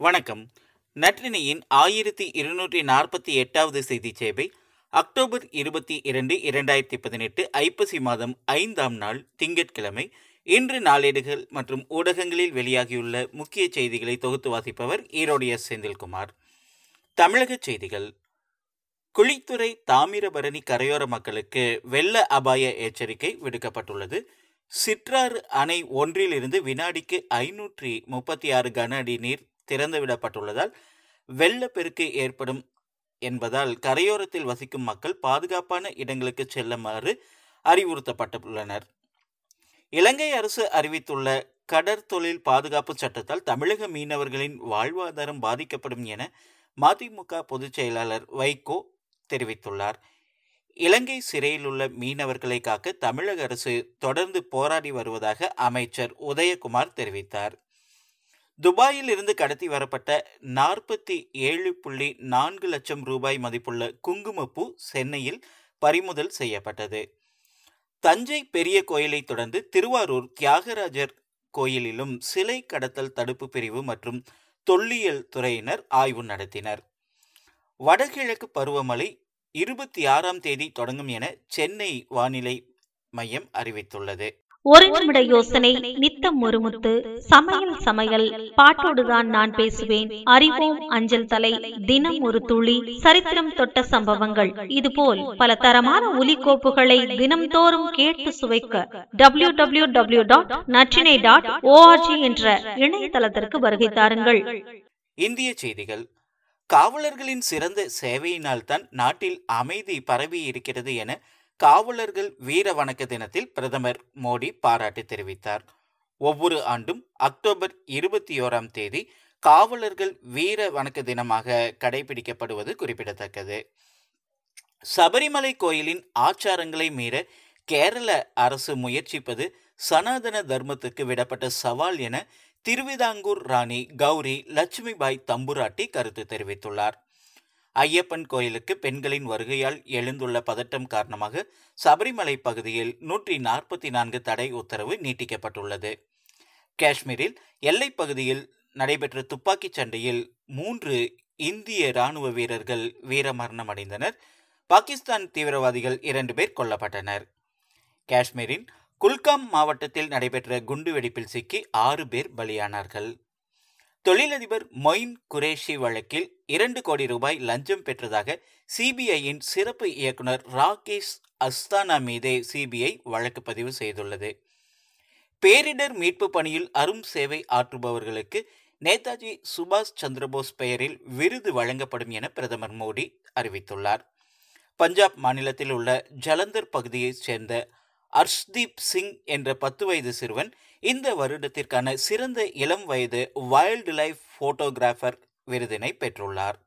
வணக்கம். நற்றினியின் ஆயிரத்தி இருநூற்றி நாற்பத்தி எட்டாவது செய்தி சேவை அக்டோபர் இருபத்தி இரண்டு இரண்டாயிரத்தி பதினெட்டு ஐப்பசி மாதம் ஐந்தாம் நாள் திங்கட்கிழமை. இன்று நாளேடுகள் மற்றும் ஊடகங்களில் வெளியாகியுள்ள முக்கிய செய்திகளை தொகுத்து வாசிப்பவர் ஈரோடு எஸ். செந்தில்குமார். தமிழக செய்திகள். குழித்துறை தாமிரபரணி கரையோர மக்களுக்கு வெள்ள அபாய எச்சரிக்கை விடுக்கப்பட்டுள்ளது. சிற்றாறு அணை ஒன்றிலிருந்து வினாடிக்கு ஐநூற்றி முப்பத்தி ஆறு கன அடி நீர் திறந்துவிடப்பட்டுள்ளதால் வெள்ளப்பெருக்கு ஏற்படும் என்பதால் கரையோரத்தில் வசிக்கும் மக்கள் பாதுகாப்பான இடங்களுக்கு செல்லுமாறு அறிவுறுத்தப்பட்டுள்ளனர். இலங்கை அரசு அறிவித்துள்ள கடற்தொழில் பாதுகாப்பு சட்டத்தால் தமிழக மீனவர்களின் வாழ்வாதாரம் பாதிக்கப்படும் என மதிமுக பொதுச் செயலாளர் வைகோ தெரிவித்துள்ளார். இலங்கை சிறையில் உள்ள மீனவர்களை காக்க தமிழக அரசு தொடர்ந்து போராடி வருவதாக அமைச்சர் உதயகுமார் தெரிவித்தார். துபாயில் இருந்து கடத்தி வரப்பட்ட நாற்பத்தி ஏழு புள்ளி நான்கு லட்சம் ரூபாய் மதிப்புள்ள குங்குமப்பூ சென்னையில் பறிமுதல் செய்யப்பட்டது. தஞ்சை பெரிய கோயிலை தொடர்ந்து திருவாரூர் தியாகராஜர் கோயிலிலும் சிலை கடத்தல் தடுப்பு பிரிவு மற்றும் தொல்லியல் துறையினர் ஆய்வு நடத்தினர். வடகிழக்கு பருவமழை இருபத்தி ஆறாம் தேதி தொடங்கும் என சென்னை வானிலை மையம் அறிவித்துள்ளது. ஒரு நிமிட யோசனை நித்தம் ஒரு சமையல் சமையல் பாட்டோடுதான் நான் பேசுவேன். அறிவோம் அஞ்சல் தலை தினம் ஒரு துளி சரித்திரம் தொட்ட சம்பவங்கள். இதுபோல் பல தரமான ஒலிகோப்புகளை தினம்தோறும் கேட்டு சுவைக்க W W W dot Natrinai dot ORG என்ற இணையதளத்திற்கு வருகை தாருங்கள். இந்திய செய்திகள். காவலர்களின் சிறந்த சேவையினால் தான் நாட்டில் அமைதி பரவி இருக்கிறது என காவலர்கள் வீர வணக்க தினத்தில் பிரதமர் மோடி பாராட்டு தெரிவித்தார். ஒவ்வொரு ஆண்டும் அக்டோபர் இருபத்தி ஓராம் தேதி காவலர்கள் வீர வணக்க தினமாக கடைபிடிக்கப்படுவது குறிப்பிடத்தக்கது. சபரிமலை கோயிலின் ஆச்சாரங்களை மீற கேரள அரசு முயற்சிப்பது சனாதன தர்மத்துக்கு விடப்பட்ட சவால் என திருவிதாங்கூர் ராணி கௌரி லட்சுமிபாய் தம்புராட்டி கருத்து தெரிவித்துள்ளார். ஐயப்பன் கோயிலுக்கு பெண்களின் வருகையால் எழுந்துள்ள பதட்டம் காரணமாக சபரிமலை பகுதியில் நூற்றி நாற்பத்தி நான்கு தடை உத்தரவு நீட்டிக்கப்பட்டுள்ளது. காஷ்மீரில் எல்லைப் பகுதியில் நடைபெற்ற துப்பாக்கிச் சண்டையில் மூன்று இந்திய ராணுவ வீரர்கள் வீரமரணம் அடைந்தனர் பாகிஸ்தான் தீவிரவாதிகள் இரண்டு பேர் கொல்லப்பட்டனர். காஷ்மீரின் குல்காம் மாவட்டத்தில் நடைபெற்ற குண்டுவெடிப்பில் சிக்கி ஆறு பேர் பலியானார்கள். தொழிலதிபர் மொயின் குரேஷி வழக்கில் இரண்டு கோடி ரூபாய் லஞ்சம் பெற்றதாக சிபிஐயின் சிறப்பு இயக்குனர் ராகேஷ் அஸ்தானா மீதே சிபிஐ வழக்கு பதிவு செய்துள்ளது. பேரிடர் மீட்பு பணியில் அரும் சேவை ஆற்றுபவர்களுக்கு நேதாஜி சுபாஷ் சந்திரபோஸ் பெயரில் விருது வழங்கப்படும் என பிரதமர் மோடி அறிவித்துள்ளார். பஞ்சாப் மாநிலத்தில் உள்ள ஜலந்தர் பகுதியைச் சேர்ந்த அர்ஷ்தீப் சிங் என்ற பத்து வயது சிறுவன் இந்த வருடத்திற்கான சிறந்த இளம் வயது வைல்டு லைஃப் போட்டோகிராஃபர் விருதினை பெற்றுள்ளார்.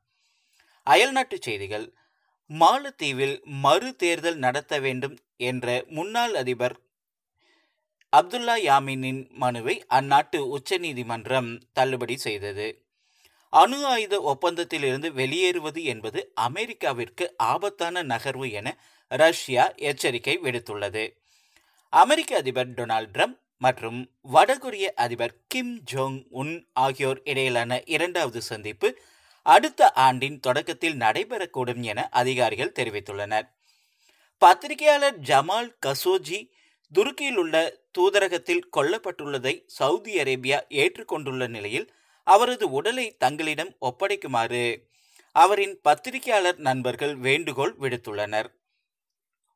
அயல்நாட்டு செய்திகள் மாலத்தீவில் மறு தேர்தல் நடத்த வேண்டும் என்ற முன்னாள் அதிபர் அப்துல்லா யாமினின் மனுவை அந்நாட்டு உச்சநீதிமன்றம் தள்ளுபடி செய்தது. அணு ஆயுத ஒப்பந்தத்திலிருந்து வெளியேறுவது என்பது அமெரிக்காவிற்கு ஆபத்தான நகர்வு என ரஷ்யா எச்சரிக்கை விடுத்துள்ளது. அமெரிக்க அதிபர் டொனால்ட் ட்ரம்ப் மற்றும் வடகொரிய அதிபர் கிம் ஜோங் உன் ஆகியோர் இடையிலான இரண்டாவது சந்திப்பு அடுத்த ஆண்டின் தொடக்கத்தில் நடைபெறக்கூடும் என அதிகாரிகள் தெரிவித்துள்ளனர். பத்திரிகையாளர் ஜமால் கசோஜி துருக்கியில் உள்ள தூதரகத்தில் கொல்லப்பட்டுள்ளதை சவுதி அரேபியா ஏற்றுக்கொண்டுள்ள நிலையில் அவரது உடலை தங்களிடம் ஒப்படைக்குமாறு அவரின் பத்திரிகையாளர் நண்பர்கள் வேண்டுகோள் விடுத்துள்ளனர்.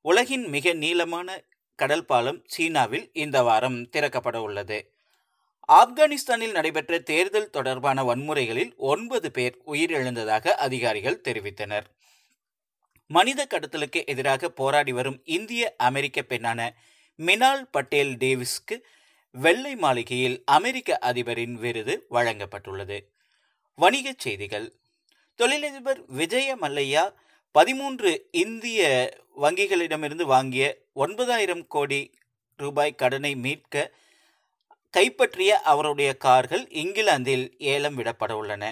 உலகின் மிக நீளமான கடல் பாலம் சீனாவில் இந்த வாரம் திறக்கப்பட உள்ளது. ஆப்கானிஸ்தானில் நடைபெற்ற தேர்தல் தொடர்பான வன்முறைகளில் ஒன்பது பேர் உயிரிழந்ததாக அதிகாரிகள் தெரிவித்தனர். மனித கடத்தலுக்கு எதிராக போராடி வரும் இந்திய அமெரிக்க பெண்ணான மினால் பட்டேல் டேவிஸ்க்கு வெள்ளை மாளிகையில் அமெரிக்க அதிபரின் விருது வழங்கப்பட்டுள்ளது. வணிகச் செய்திகள். தொழிலதிபர் விஜய மல்லையா பதிமூன்று இந்திய வங்கிகளிடமிருந்து வாங்கிய ஒன்பதாயிரம் கோடி ரூபாய் கடனை மீட்க கைப்பற்றிய அவருடைய கார்கள் இங்கிலாந்தில் ஏலம் விடப்பட உள்ளன.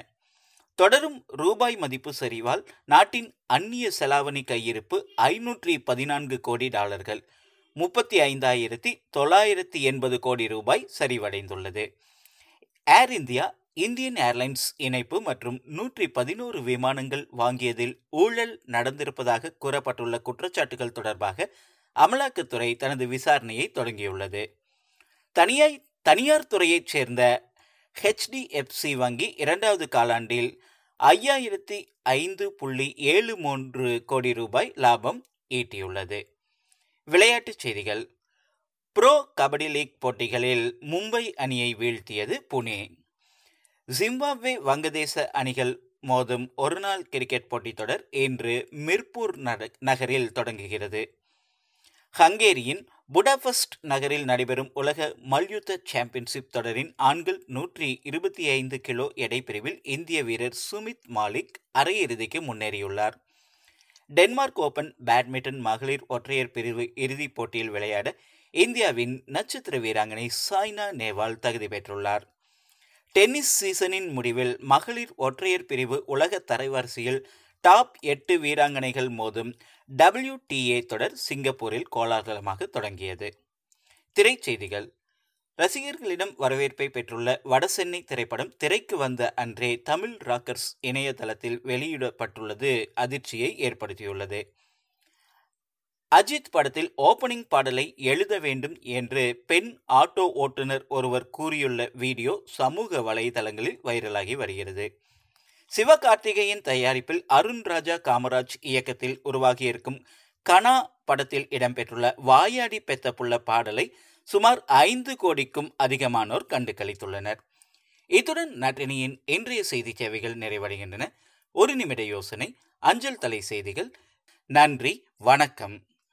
தொடரும் ரூபாய் மதிப்பு சரிவால் நாட்டின் அந்நிய செலாவணி கையிருப்பு ஐநூற்றி பதினான்கு கோடி டாலர்கள் முப்பத்தி ஐந்தாயிரத்தி தொள்ளாயிரத்தி எண்பது கோடி ரூபாய் சரிவடைந்துள்ளது. ஏர் இந்தியா இந்தியன் ஏர்லைன்ஸ் இணைப்பு மற்றும் நூற்றி பதினோரு விமானங்கள் வாங்கியதில் ஊழல் நடந்திருப்பதாக கூறப்பட்டுள்ள குற்றச்சாட்டுகள் தொடர்பாக அமலாக்கத்துறை தனது விசாரணையை தொடங்கியுள்ளது. தனியாய் தனியார் துறையைச் சேர்ந்த ஹெச்டிஎஃப்சி வங்கி இரண்டாவது காலாண்டில் ஐயாயிரத்தி ஐந்து புள்ளி ஏழு மூன்று கோடி ரூபாய் லாபம் ஈட்டியுள்ளது. விளையாட்டுச் செய்திகள். ப்ரோ கபடி லீக் போட்டிகளில் மும்பை அணியை வீழ்த்தியது புனே. ஜிம்பாப்வே வங்கதேச அணிகள் மோதும் ஒருநாள் கிரிக்கெட் போட்டித் தொடர் இன்று மிர்பூர் நகரில் தொடங்குகிறது. ஹங்கேரியின் புடாபஸ்ட் நகரில் நடைபெறும் உலக மல்யுத்த சாம்பியன்ஷிப் தொடரின் ஆண்கள் நூற்றி இருபத்தி ஐந்து கிலோ எடை பிரிவில் இந்திய வீரர் சுமித் மாலிக் அரையிறுதிக்கு முன்னேறியுள்ளார். டென்மார்க் ஓபன் பேட்மிண்டன் மகளிர் ஒற்றையர் பிரிவு இறுதிப் போட்டியில் விளையாட இந்தியாவின் நட்சத்திர வீராங்கனை சாய்னா நேவால் தகுதி பெற்றுள்ளார். டென்னிஸ் சீசனின் முடிவில் மகளிர் ஒற்றையர் பிரிவு உலக தரைவரிசையில் டாப் எட்டு வீராங்கனைகள் மோதும் டபிள்யூடிஏ தொடர் சிங்கப்பூரில் கோலாகலமாக தொடங்கியது. திரைச்செய்திகள். ரசிகர்களிடம் வரவேற்பை பெற்றுள்ள வடசென்னை திரைப்படம் திரைக்கு வந்த அன்றே தமிழ் ராக்கர்ஸ் இணையதளத்தில் வெளியிடப்பட்டுள்ளது. அதிர்ச்சியை ஏற்படுத்தியுள்ளது. அஜித் படத்தில் ஓபனிங் பாடலை எழுத வேண்டும் என்று பெண் ஆட்டோ ஓட்டுநர் ஒருவர் கூறியுள்ள வீடியோ சமூக வலைதளங்களில் வைரலாகி வருகிறது. சிவகார்த்திகேயன் தயாரிப்பில் அருண் ராஜா காமராஜ் இயக்கத்தில் உருவாகியிருக்கும் கனா படத்தில் இடம்பெற்றுள்ள வாயாடி பெத்தப்புள்ள பாடலை சுமார் ஐந்து கோடிக்கும் அதிகமானோர் கண்டு கழித்துள்ளனர் இத்துடன் நட்டினியின் இன்றைய செய்தி சேவைகள் நிறைவடைகின்றன. ஒரு நிமிட யோசனை அஞ்சல் தலை செய்திகள். நன்றி வணக்கம்.